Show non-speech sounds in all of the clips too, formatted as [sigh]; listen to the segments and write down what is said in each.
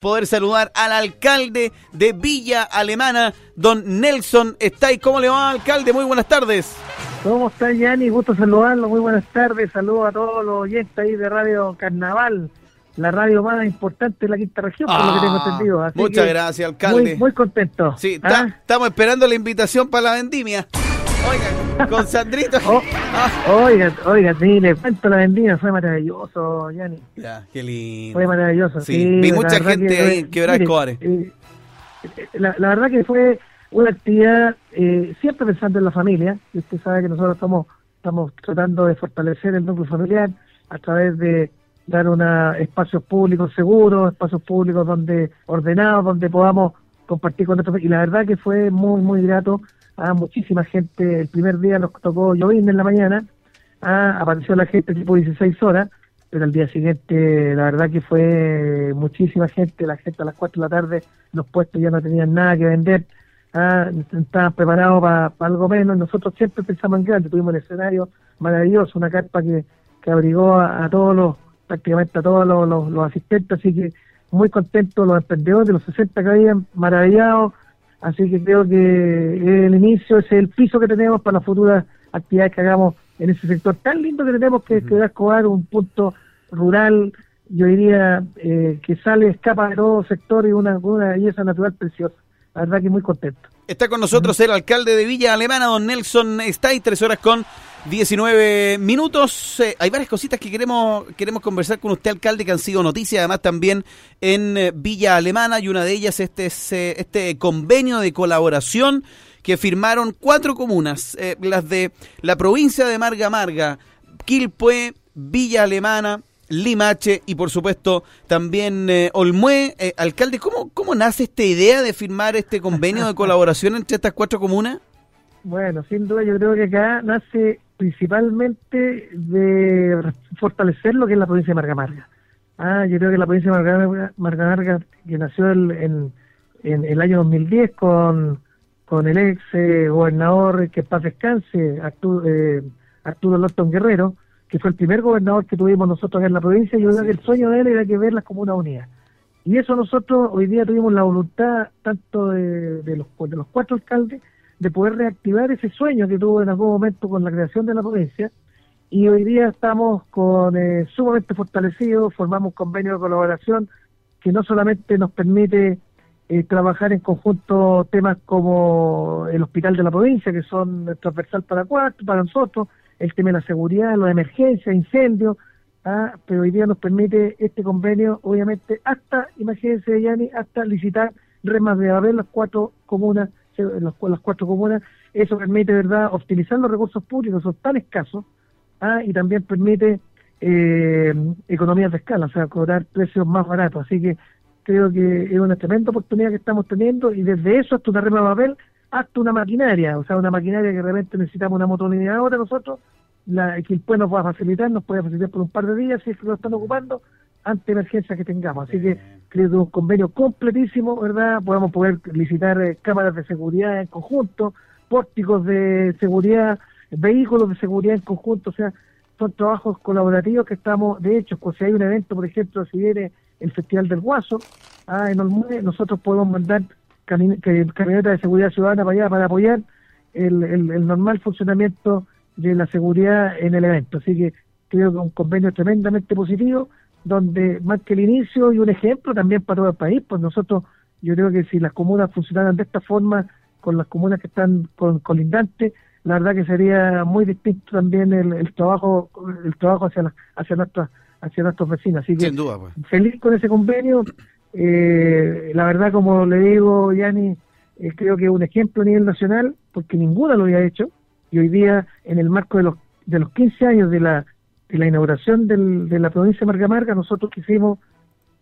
poder saludar al alcalde de Villa Alemana, don Nelson Estay. ¿Cómo le va, alcalde? Muy buenas tardes. ¿Cómo está, Yanni? Gusto saludarlo. Muy buenas tardes. Saludos a todos los oyentes ahí de Radio Carnaval, la radio más importante de la quinta región, por lo que tengo Ah, entendido. Así muchas que gracias, alcalde. Muy, muy contento. Sí, ¿Ah? ta- estamos esperando la invitación para la vendimia. Oiga, con Sandrito. Oh, Ah, oiga, oiga, sí, le cuento la vendimia. Fue maravilloso, Yanni. ya, qué lindo. Fue maravilloso. Sí, Sí, vi mucha gente que, ahí en Quebrada eh, eh, la, la verdad que fue una actividad eh, siempre pensando en la familia. Y usted sabe que nosotros estamos, estamos tratando de fortalecer el núcleo familiar a través de dar una espacios públicos seguros, espacios públicos donde ordenados, donde podamos compartir con nuestros y la verdad que fue muy muy grato a muchísima gente. El primer día nos tocó llovizna en la mañana, ah, apareció la gente tipo 16 horas, pero al día siguiente la verdad que fue muchísima gente, la gente a las 4 de la tarde, los puestos ya no tenían nada que vender, ah, estaban preparados para algo menos, nosotros siempre pensamos en grande, tuvimos un escenario maravilloso, una carpa que, que abrigó a, a todos los, prácticamente a todos los- los asistentes, así que muy contentos los emprendedores, los 60 que habían, maravillados, así que creo que el inicio es el piso que tenemos para las futuras actividades que hagamos en ese sector tan lindo que tenemos que es Ciudad Escobar, un punto rural, yo diría eh, que sale, escapa de todo sector y una, una belleza natural preciosa. La verdad que muy contento. Está con nosotros el alcalde de Villa Alemana, don Nelson Stay, tres horas con 19 minutos. Eh, hay varias cositas que queremos queremos conversar con usted, alcalde, que han sido noticias, además también en eh, Villa Alemana, y una de ellas este es eh, este convenio de colaboración que firmaron cuatro comunas, eh, las de la provincia de Marga Marga, Quilpué, Villa Alemana, Limache y por supuesto también eh, Olmué. Alcalde, ¿cómo, ¿cómo nace esta idea de firmar este convenio de colaboración entre estas cuatro comunas? Bueno, sin duda yo creo que acá nace principalmente de fortalecer lo que es la provincia de Marga Marga. Ah, yo creo que la provincia de Marga Marga, que nació el- en, en el año 2010 con, con el ex eh, gobernador, que en paz descanse, Arturo, eh, Arturo Lorton Guerrero, que fue el primer gobernador que tuvimos nosotros en la provincia, yo creo que el sueño de él era que verlas como una unidad. Y eso nosotros hoy día tuvimos la voluntad, tanto de, de los, de los cuatro alcaldes, de poder reactivar ese sueño que tuvo en algún momento con la creación de la provincia. Y hoy día estamos con eh, sumamente fortalecidos, formamos un convenio de colaboración que no solamente nos permite eh, trabajar en conjunto temas como el hospital de la provincia, que son transversal para cuatro, para nosotros, el tema de la seguridad, la emergencia, incendios, ah, pero hoy día nos permite este convenio, obviamente, hasta, imagínense, Yanni, hasta licitar remas de papel las cuatro comunas, eh, las, cu- las cuatro comunas, eso permite, ¿verdad?, optimizar los recursos públicos, son tan escasos, ah, y también permite eh, economías de escala, o sea, cobrar precios más baratos, así que creo que es una tremenda oportunidad que estamos teniendo y desde eso hasta una rema de papel hasta una maquinaria, o sea, una maquinaria que de repente necesitamos una motonidadora nosotros, la que el pueblo nos va a facilitar, nos puede facilitar por un par de días si es que lo están ocupando ante emergencias que tengamos. Así que creo que es un convenio completísimo, ¿verdad? Podemos poder licitar eh, cámaras de seguridad en conjunto, pórticos de seguridad, vehículos de seguridad en conjunto, o sea, son trabajos colaborativos que estamos, de hecho, pues, si hay un evento, por ejemplo, si viene el Festival del Guaso, ah, en Olmué, nosotros podemos mandar cami- camionetas de seguridad ciudadana para allá para apoyar el, el- el normal funcionamiento de la seguridad en el evento. Así que creo que un convenio tremendamente positivo, donde más que el inicio y un ejemplo también para todo el país, pues nosotros, yo creo que si las comunas funcionaran de esta forma, con las comunas que están con, colindantes, la verdad que sería muy distinto también el, el trabajo el trabajo hacia la- hacia nuestras hacia nuestros vecinos así que Sin duda, pues. feliz con ese convenio. Eh, la verdad, como le digo, Yanni, eh, creo que es un ejemplo a nivel nacional, porque ninguna lo había hecho. Y hoy día, en el marco de los, de los 15 años de la, de la inauguración del- de la provincia de Marga, nosotros quisimos,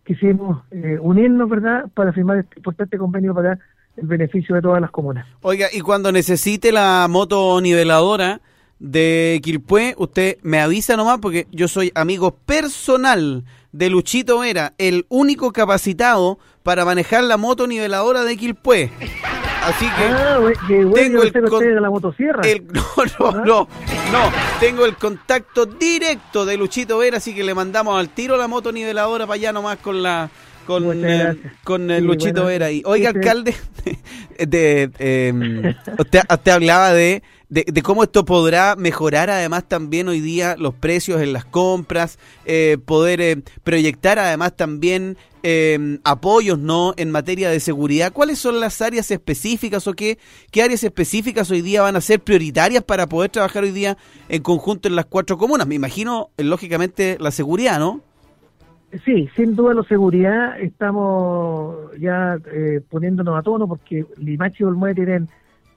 quisimos eh, unirnos, ¿verdad?, para firmar este importante convenio para el beneficio de todas las comunas. Oiga, y cuando necesite la moto niveladora de Quilpué, usted me avisa nomás porque yo soy amigo personal de Luchito Vera, el único capacitado para manejar la moto niveladora de Quilpué. Así que Ah, bueno, tengo el con- de la motosierra. el, [laughs] no, no, no, no, tengo el contacto directo de Luchito Vera, así que le mandamos al tiro la moto niveladora para allá nomás con la con, eh, con Luchito Vera. Y, oiga, alcalde, [laughs] de, eh, usted, usted hablaba de de, cómo esto podrá mejorar además también hoy día los precios en las compras, eh, poder eh, proyectar además también eh, apoyos no en materia de seguridad. ¿Cuáles son las áreas específicas o qué, qué áreas específicas hoy día van a ser prioritarias para poder trabajar hoy día en conjunto en las cuatro comunas? Me imagino, lógicamente, la seguridad, ¿no? Sí, sin duda la seguridad estamos ya poniéndonos a tono porque Limachi y Olmué tienen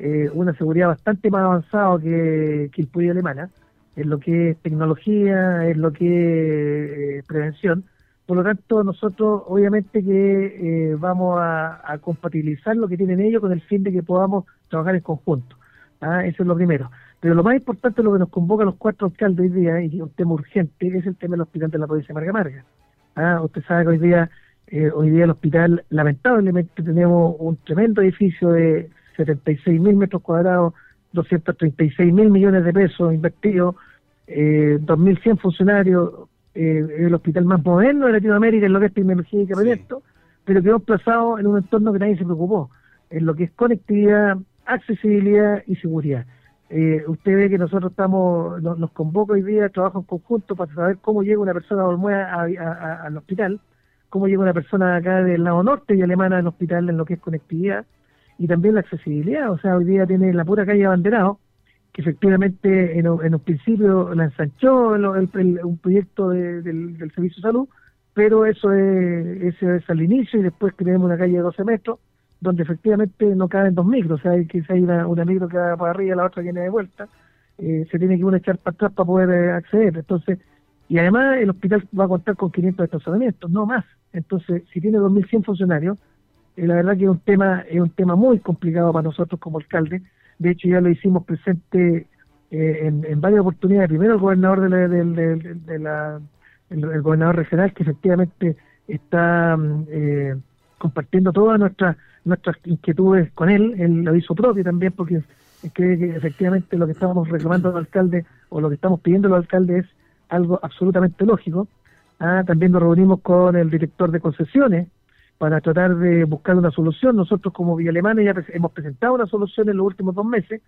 eh, una seguridad bastante más avanzada que, el pueblo alemana, en lo que es tecnología, en lo que es eh, prevención. Por lo tanto, nosotros obviamente que eh, vamos a, compatibilizar lo que tienen ellos con el fin de que podamos trabajar en conjunto. ¿ah? Eso es lo primero. Pero lo más importante, lo que nos convoca a los cuatro alcaldes hoy día, y es un tema urgente, es el tema del hospital de la provincia de Marga Marga. ¿Ah? Usted sabe que hoy día, hoy día el hospital, lamentablemente, tenemos un tremendo edificio de 76 mil metros cuadrados, 236 mil millones de pesos invertidos, eh, 2.100 funcionarios, eh, el hospital más moderno de Latinoamérica en lo que es tecnología y equipamiento, pero quedó emplazado en un entorno que nadie se preocupó, en lo que es conectividad, accesibilidad y seguridad. Eh, usted ve que nosotros estamos, nos, convoca hoy día, trabajo en conjunto para saber cómo llega una persona de al hospital, cómo llega una persona acá del lado norte y alemana al hospital en lo que es conectividad, y también la accesibilidad. O sea, hoy día tiene la pura calle Abanderado, que efectivamente en, un principio la ensanchó un proyecto del, Servicio de Salud, pero eso es, eso es al inicio y después tenemos una calle de 12 metros donde efectivamente no caben dos micros, o sea, hay hay una, una micro que va para arriba y la otra viene de vuelta, eh, se tiene que uno echar para atrás para poder eh, acceder. Entonces, y además el hospital va a contar con 500 estacionamientos, no más. Entonces, si tiene 2.100 funcionarios, eh, la verdad que es un tema es un tema muy complicado para nosotros como alcalde. De hecho, ya lo hicimos presente eh, en, varias oportunidades. Primero, el gobernador de la, el, gobernador regional, que efectivamente está mm, eh, compartiendo todas nuestras nuestras inquietudes con él. Él lo hizo propio también, porque cree que efectivamente lo que estábamos reclamando al alcalde o lo que estamos pidiendo al alcalde es algo absolutamente lógico. Ah, también nos reunimos con el director de concesiones para tratar de buscar una solución. Nosotros como Villa Alemana ya hemos presentado una solución en los últimos dos meses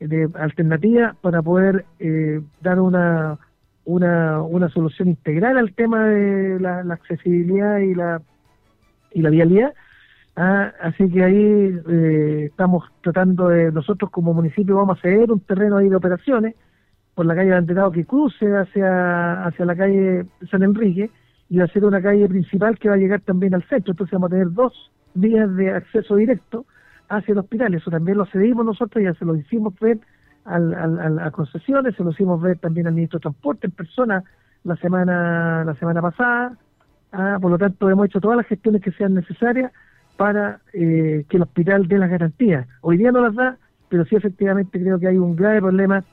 eh, de alternativa para poder eh, dar una, una, una solución integral al tema de la, accesibilidad y la y la vialidad. Ah, así que ahí eh, estamos tratando de, nosotros como municipio vamos a ceder un terreno ahí de operaciones por la calle Banderado que cruce hacia, hacia la calle San Enrique y va a ser una calle principal que va a llegar también al centro. Entonces vamos a tener dos vías de acceso directo hacia el hospital. Eso también lo cedimos nosotros, ya se lo hicimos ver al, al, a concesiones, se lo hicimos ver también al ministro de Transporte en persona la semana la semana pasada. Ah, por lo tanto, hemos hecho todas las gestiones que sean necesarias para eh, que el hospital dé las garantías. Hoy día no las da, pero sí efectivamente creo que hay un grave problema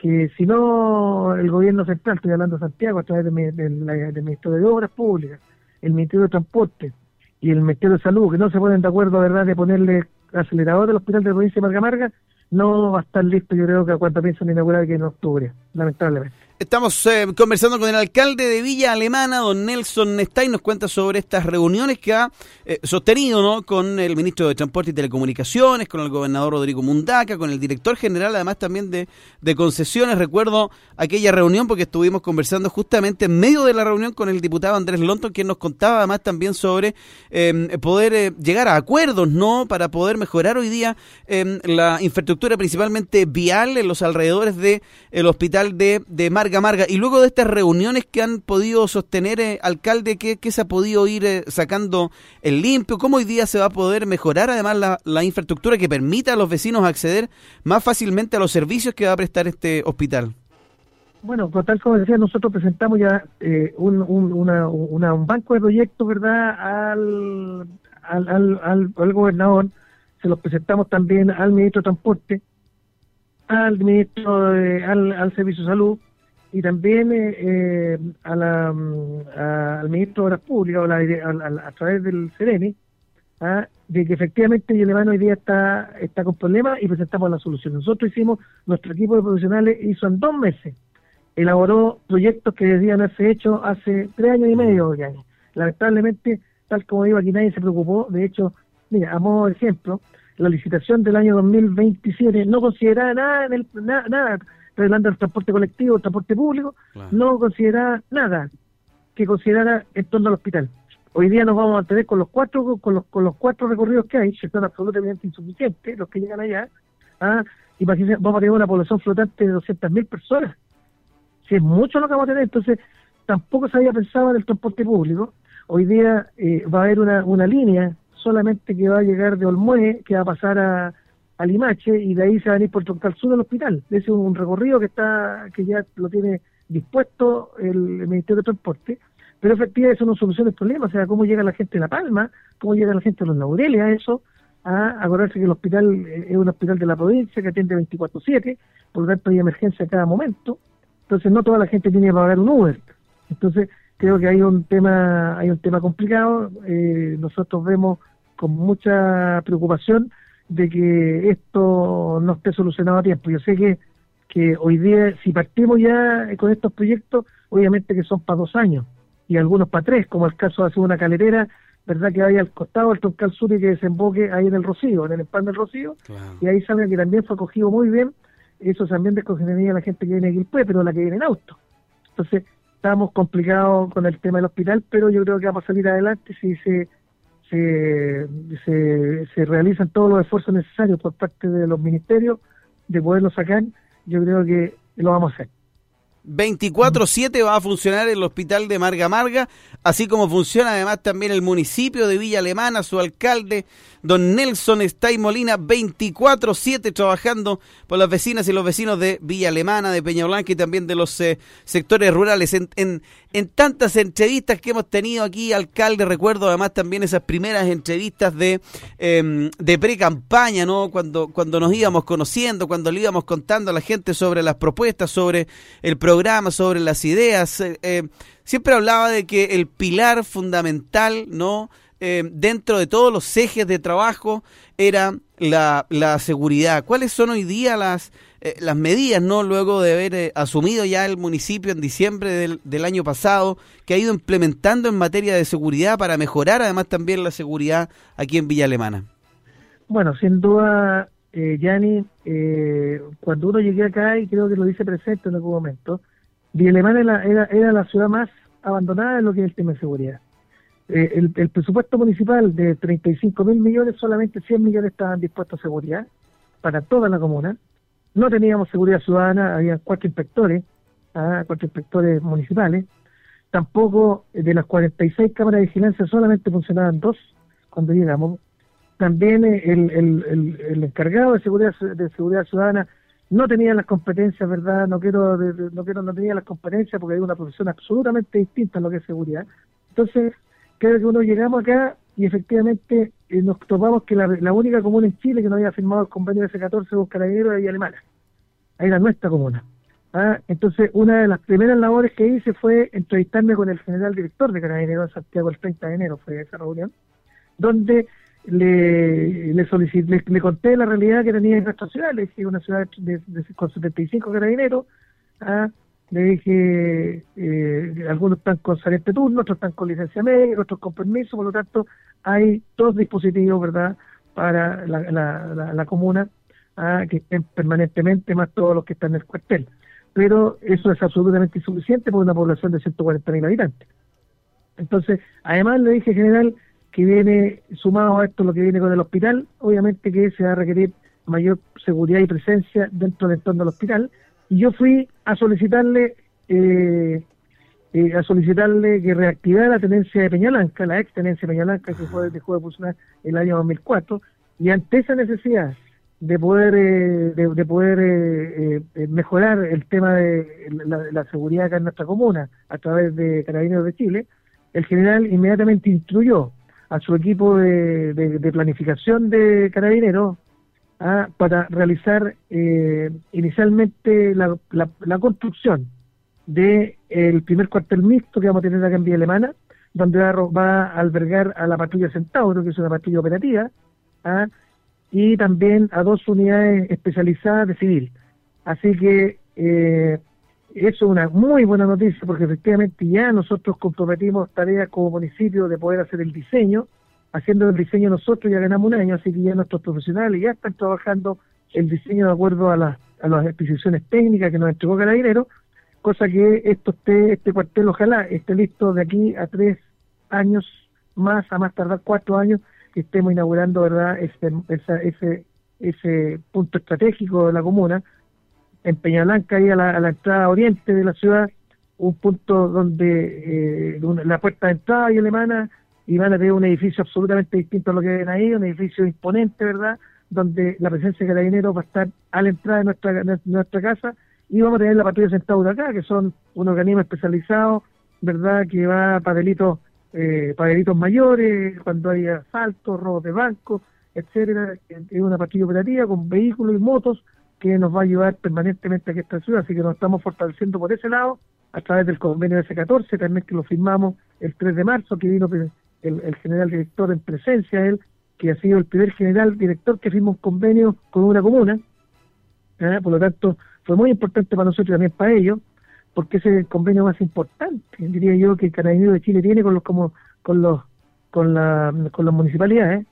que si no el gobierno central, estoy hablando de Santiago a través del Ministerio de Obras Públicas, el Ministerio de Transporte y el Ministerio de Salud, que no se ponen de acuerdo, ¿verdad?, de ponerle acelerador al hospital de provincia de Marga Marga, no va a estar listo, yo creo que a cuánto piensan inaugurar que en octubre, lamentablemente. Estamos eh, conversando con el alcalde de Villa Alemana, don Nelson Stein, nos cuenta sobre estas reuniones que ha eh, sostenido ¿no? con el ministro de Transporte y Telecomunicaciones, con el gobernador Rodrigo Mundaca, con el director general además también de, de concesiones. Recuerdo aquella reunión porque estuvimos conversando justamente en medio de la reunión con el diputado Andrés Lonton, quien nos contaba además también sobre em, poder eh, llegar a acuerdos no para poder mejorar hoy día em, la infraestructura principalmente vial en los alrededores del el hospital de, de Mar Marga, Y luego de estas reuniones que han podido sostener, eh, alcalde, ¿qué, se ha podido ir eh, sacando el limpio? ¿Cómo hoy día se va a poder mejorar además la, infraestructura que permita a los vecinos acceder más fácilmente a los servicios que va a prestar este hospital? Bueno, pues tal como decía, nosotros presentamos ya eh, un, un, banco de proyectos, ¿verdad?, al, al, al, al, gobernador, se los presentamos también al ministro de Transporte, al ministro, al, al Servicio de Salud, y también eh, eh a la, mm, al ministro de Obras Públicas a, través del CERENI ¿ah? de que efectivamente Yelemán hoy día está, está con problemas y presentamos la solución. Nosotros hicimos, nuestro equipo de profesionales hizo en dos meses, elaboró proyectos que debían haberse hecho hace tres años y medio, Lamentablemente tal como digo, aquí nadie se preocupó. De hecho, mira, a modo de ejemplo, la licitación del año 2027 no consideraba nada, en el, nada, hablando del transporte colectivo, el transporte público, no consideraba nada que considerara en torno al hospital. Hoy día nos vamos a mantener con los cuatro con los, con los cuatro recorridos que hay, que son absolutamente insuficientes los que llegan allá, ¿ah? y vamos a tener una población flotante de 200.000 personas. Si es mucho lo que vamos a tener, entonces tampoco se había pensado en el transporte público. Hoy día eh, va a haber una, una línea solamente que va a llegar de Olmué, que va a pasar a, a Limache y de ahí se va a ir por Troncal Sur al hospital. Ese es un recorrido que está que ya lo tiene dispuesto el, Ministerio de Transporte, pero efectivamente eso no soluciona el problema, o sea, cómo llega la gente de La Palma, cómo llega la gente de Los Laureles a eso, a acordarse que el hospital es un hospital de la provincia que atiende 24/7, por lo tanto hay emergencia a cada momento, entonces no toda la gente tiene que pagar un Uber. Entonces creo que hay un tema hay un tema complicado, eh, nosotros vemos con mucha preocupación de que esto no esté solucionado a tiempo. Yo sé que, que hoy día, si partimos ya con estos proyectos, obviamente que son para dos años y algunos para tres, como el caso de hacer una caletera, ¿verdad? Que vaya al costado del troncal sur y que desemboque ahí en el Rocío, en el Espán del Rocío, y ahí saben que también fue acogido muy bien, eso también descongenería a la gente que viene aquí después, pero la que viene en auto. Entonces, estamos complicados con el tema del hospital, pero yo creo que vamos a salir adelante si se se, se, realizan todos los esfuerzos necesarios por parte de los ministerios de poderlo sacar, yo creo que lo vamos a hacer. 24-7 va a funcionar el hospital de Marga Marga, así como funciona además también el municipio de Villa Alemana, su alcalde, don Nelson Stay Molina, 24-7 trabajando por las vecinas y los vecinos de Villa Alemana, de Peña Blanca y también de los eh, sectores rurales. En, en, en, tantas entrevistas que hemos tenido aquí, alcalde, recuerdo además también esas primeras entrevistas de, eh, de pre-campaña, ¿no? Cuando, cuando nos íbamos conociendo, cuando le íbamos contando a la gente sobre las propuestas, sobre el programa sobre las ideas. Eh, eh, siempre hablaba de que el pilar fundamental, ¿no? Eh, dentro de todos los ejes de trabajo era la, la seguridad. ¿Cuáles son hoy día las, las medidas, no luego de haber asumido ya el municipio en diciembre del, del, año pasado, que ha ido implementando en materia de seguridad para mejorar además también la seguridad aquí en Villa Alemana? Bueno, sin duda eh, Yanni, eh, cuando uno llegué acá, y creo que lo dice presente en algún momento, Villa era, era, era la ciudad más abandonada en lo que es el tema de seguridad. Eh, el, presupuesto municipal de 35 mil millones, solamente 100 millones estaban dispuestos a seguridad para toda la comuna. No teníamos seguridad ciudadana, había cuatro inspectores, ah, cuatro inspectores municipales. Tampoco de las 46 cámaras de vigilancia solamente funcionaban dos cuando llegamos también el, el, el, encargado de seguridad de seguridad ciudadana no tenía las competencias, ¿verdad? No quiero, no quiero, no tenía las competencias porque hay una profesión absolutamente distinta en lo que es seguridad. Entonces, creo que uno llegamos acá y efectivamente eh, nos topamos que la, única comuna en Chile que no había firmado el convenio de S14 con Carabineros era Alemana. Ahí era nuestra comuna. ¿ah? Entonces, una de las primeras labores que hice fue entrevistarme con el general director de Carabineros Santiago el 30 de enero, fue esa reunión, donde le, le, solicité, le, conté la realidad que tenía en nuestra ciudad, le dije una ciudad de, con 75 carabineros, ¿ah? Le dije eh, algunos están con saliente turno, otros están con licencia médica, otros con permiso, por lo tanto hay dos dispositivos, ¿verdad?, para la, la, la, comuna que estén permanentemente, más todos los que están en el cuartel. Pero eso es absolutamente insuficiente por una población de 140.000 habitantes. Entonces, además le dije, general, que viene sumado a esto lo que viene con el hospital, obviamente que se va a requerir mayor seguridad y presencia dentro del entorno del hospital. Y yo fui a solicitarle eh, eh, a solicitarle que reactivara la tenencia de Peñalanca, la ex tenencia de Peñalanca que fue, dejó de funcionar el año 2004, y ante esa necesidad de poder eh, de, poder mejorar el tema de la, la, seguridad acá en nuestra comuna a través de Carabineros de Chile, el general inmediatamente instruyó a su equipo de, planificación de carabineros ¿ah? para realizar eh, inicialmente la, la, construcción de el primer cuartel mixto que vamos a tener acá en Villa Alemana, donde va, a albergar a la patrulla Centauro, que es una patrulla operativa, ¿ah? y también a dos unidades especializadas de civil. Así que eh, eso es una muy buena noticia porque efectivamente ya nosotros comprometimos tareas como municipio de poder hacer el diseño. Haciendo el diseño nosotros ya ganamos un año, así que ya nuestros profesionales ya están trabajando el diseño de acuerdo a las, a las técnicas que nos entregó Carabinero, cosa que esto esté, este cuartel ojalá esté listo de aquí a tres años más, a más tardar cuatro años, que estemos inaugurando verdad ese, ese, ese punto estratégico de la comuna. En Peñalanca, ahí a la, a la entrada oriente de la ciudad, un punto donde eh, la puerta de entrada y alemana y van a tener un edificio absolutamente distinto a lo que ven ahí, un edificio imponente, ¿verdad? Donde la presencia de carabineros va a estar a la entrada de nuestra, nuestra casa y vamos a tener la patrulla de acá, que son un organismo especializado, ¿verdad? Que va para delitos, eh, para delitos mayores, cuando hay asaltos, robos de bancos, etcétera. Es una patrulla operativa con vehículos y motos que nos va a ayudar permanentemente a esta ciudad, así que nos estamos fortaleciendo por ese lado a través del convenio S14, también que lo firmamos el 3 de marzo, que vino el, general director en presencia, él, que ha sido el primer general director que firmó un convenio con una comuna, ¿eh? por lo tanto fue muy importante para nosotros y también para ellos, porque ese es el convenio más importante, diría yo, que el Carabinero de Chile tiene con los como con los con la con las municipalidades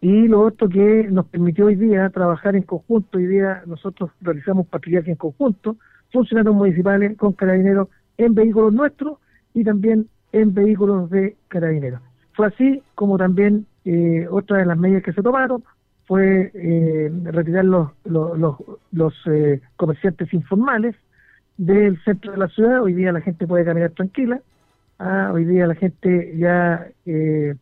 y lo otro que nos permitió hoy día trabajar en conjunto, hoy día nosotros realizamos patrullaje en conjunto, funcionarios municipales con carabineros en vehículos nuestros y también en vehículos de carabineros. Fue así como también eh, otra de las medidas que se tomaron fue eh, retirar los, los, los, eh, comerciantes informales del centro de la ciudad. Hoy día la gente puede caminar tranquila. Ah, hoy día la gente ya eh,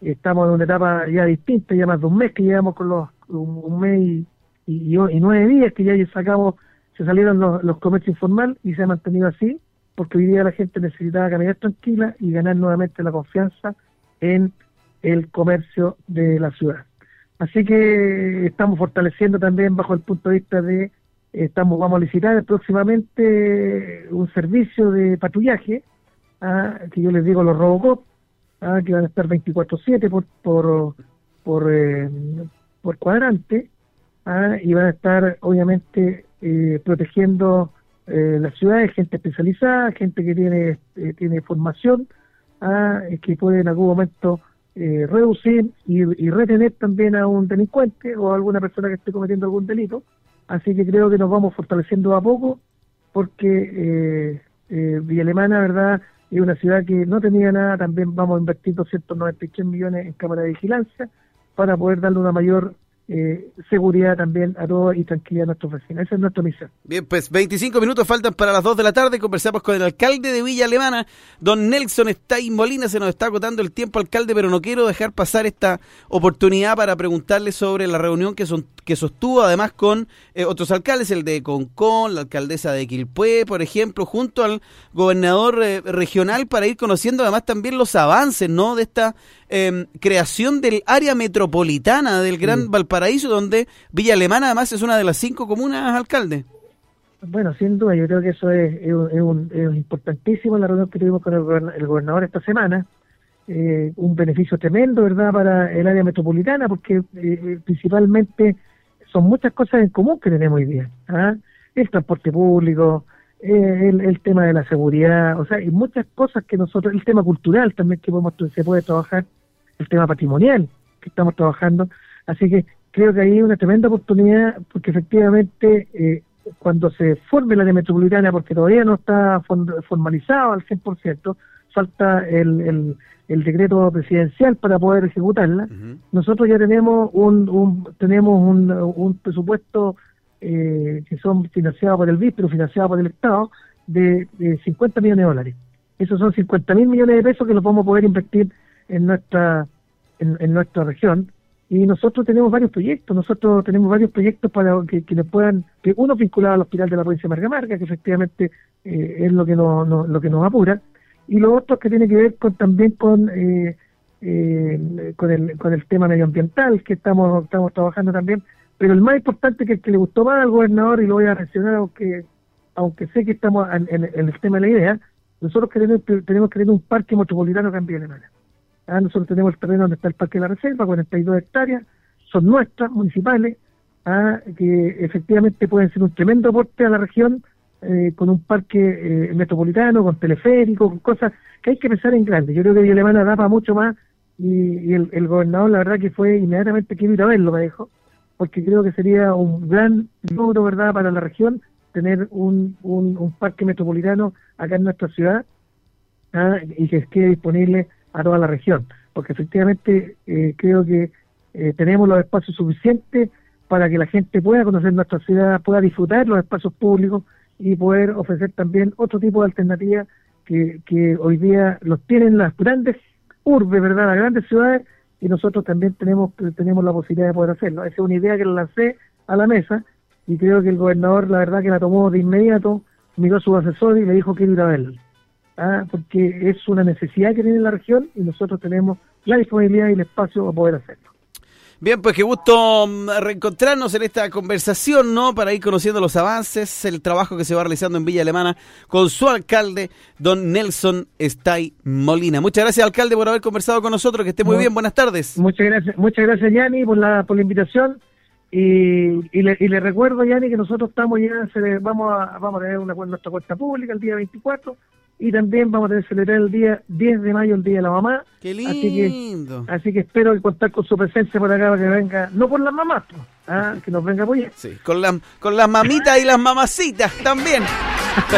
estamos en una etapa ya distinta, ya más de un mes que llevamos con los un, mes y, nueve días que ya sacamos, se salieron los, comercios informales y se ha mantenido así, porque hoy día la gente necesitaba caminar tranquila y ganar nuevamente la confianza en el comercio de la ciudad. Así que estamos fortaleciendo también bajo el punto de vista de, estamos vamos a licitar próximamente un servicio de patrullaje, ah, que yo les digo los Robocop, Ah, que van a estar 24/7 por por por, eh, por cuadrante ah, y van a estar obviamente eh, protegiendo eh, las ciudades, gente especializada, gente que tiene tiene formación, ah, que puede en algún momento reducir y, y, retener también a un delincuente o a alguna persona que esté cometiendo algún delito. Así que creo que nos vamos fortaleciendo a poco porque eh, Villa Alemana, ¿verdad? es una ciudad que no tenía nada, también vamos a invertir 293 millones en cámara de vigilancia para poder darle una mayor eh, seguridad también a todos y tranquilidad a nuestros vecinos. Esa es nuestra misión. Bien, pues 25 minutos faltan para las 2 de la tarde. Conversamos con el alcalde de Villa Alemana, don Nelson Stein Molina. Se nos está agotando el tiempo, alcalde, pero no quiero dejar pasar esta oportunidad para preguntarle sobre la reunión que, son, que sostuvo además con eh, otros alcaldes, el de Concón, la alcaldesa de Quilpué, por ejemplo, junto al gobernador eh, regional para ir conociendo además también los avances ¿no? de esta Em, creación del área metropolitana del Gran Valparaíso, donde Villa Alemana además es una de las cinco comunas, alcalde. Bueno, sin duda, yo creo que eso es, importantísimo la reunión que tuvimos con el, gobernador esta semana. Eh, un beneficio tremendo, ¿verdad?, para el área metropolitana, porque eh, eh, principalmente son muchas cosas en común que tenemos hoy día. ¿ah? El transporte público, el, el, tema de la seguridad, o sea, y muchas cosas que nosotros, el tema cultural también que podemos, se puede trabajar el tema patrimonial que estamos trabajando. Así que creo que hay una tremenda oportunidad porque efectivamente eh, cuando se forme la área metropolitana, porque todavía no está formalizado al 100%, falta el, el, decreto presidencial para poder ejecutarla. Nosotros ya tenemos un, un tenemos un, un presupuesto eh, que son financiados por el BIS, pero financiados por el Estado, de, de 50 millones de dólares. Esos son 50 mil millones de pesos que los vamos a poder invertir en nuestra en, nuestra región y nosotros tenemos varios proyectos, nosotros tenemos varios proyectos para que, que nos puedan, que uno vinculado al hospital de la provincia de Marga Marga, que efectivamente eh, es lo que nos, lo que nos apura, y lo otro que tiene que ver con también con eh, eh, con el con el tema medioambiental que estamos estamos trabajando también, pero el más importante que el que le gustó más al gobernador y lo voy a mencionar aunque aunque sé que estamos en, el tema de la idea, nosotros queremos tenemos que tener un parque metropolitano también en Alemania. Ah, nosotros tenemos el terreno donde está el Parque de la Reserva, 42 hectáreas, son nuestras, municipales, ah, que efectivamente pueden ser un tremendo aporte a la región eh, con un parque eh, metropolitano, con teleférico, con cosas que hay que pensar en grande. Yo creo que Villa Alemana mucho más y, el, gobernador la verdad que fue inmediatamente quiero ir a verlo, me dijo, porque creo que sería un gran logro, ¿verdad?, para la región tener un, un, parque metropolitano acá en nuestra ciudad ¿ah? y que quede disponible a toda la región, porque efectivamente eh, creo que eh, tenemos los espacios suficientes para que la gente pueda conocer nuestra ciudad, pueda disfrutar los espacios públicos y poder ofrecer también otro tipo de alternativas que, hoy día los tienen las grandes urbes, ¿verdad? Las grandes ciudades y nosotros también tenemos tenemos la posibilidad de poder hacerlo. Esa es una idea que la lancé a la mesa y creo que el gobernador la verdad que la tomó de inmediato, miró a su asesor y le dijo que ir a verlo. ¿Ah? Porque es una necesidad que tiene la región y nosotros tenemos la disponibilidad y el espacio para poder hacerlo. Bien, pues qué gusto mm, reencontrarnos en esta conversación, ¿no? Para ir conociendo los avances, el trabajo que se va realizando en Villa Alemana con su alcalde, don Nelson Stay Molina. Muchas gracias, alcalde, por haber conversado con nosotros. Que esté muy, bien. Buenas tardes. Muchas gracias, muchas gracias, Yanni, por la, por la invitación. Y, y, le, y le recuerdo, Yanni, que nosotros estamos ya, se, vamos, a, vamos a tener una, nuestra cuenta pública el día 24 y también vamos a celebrar el día 10 de mayo, el Día de la Mamá. ¡Qué lindo! Así que, así que espero contar con su presencia por acá para que venga, no por las mamás, ¿ah? [laughs] que nos venga a apoyar. Sí, con, la, con las mamitas y las mamacitas también.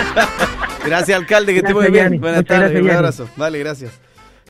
[laughs] gracias, alcalde, que esté muy bien. Buenas tardes, un abrazo. Vale, gracias.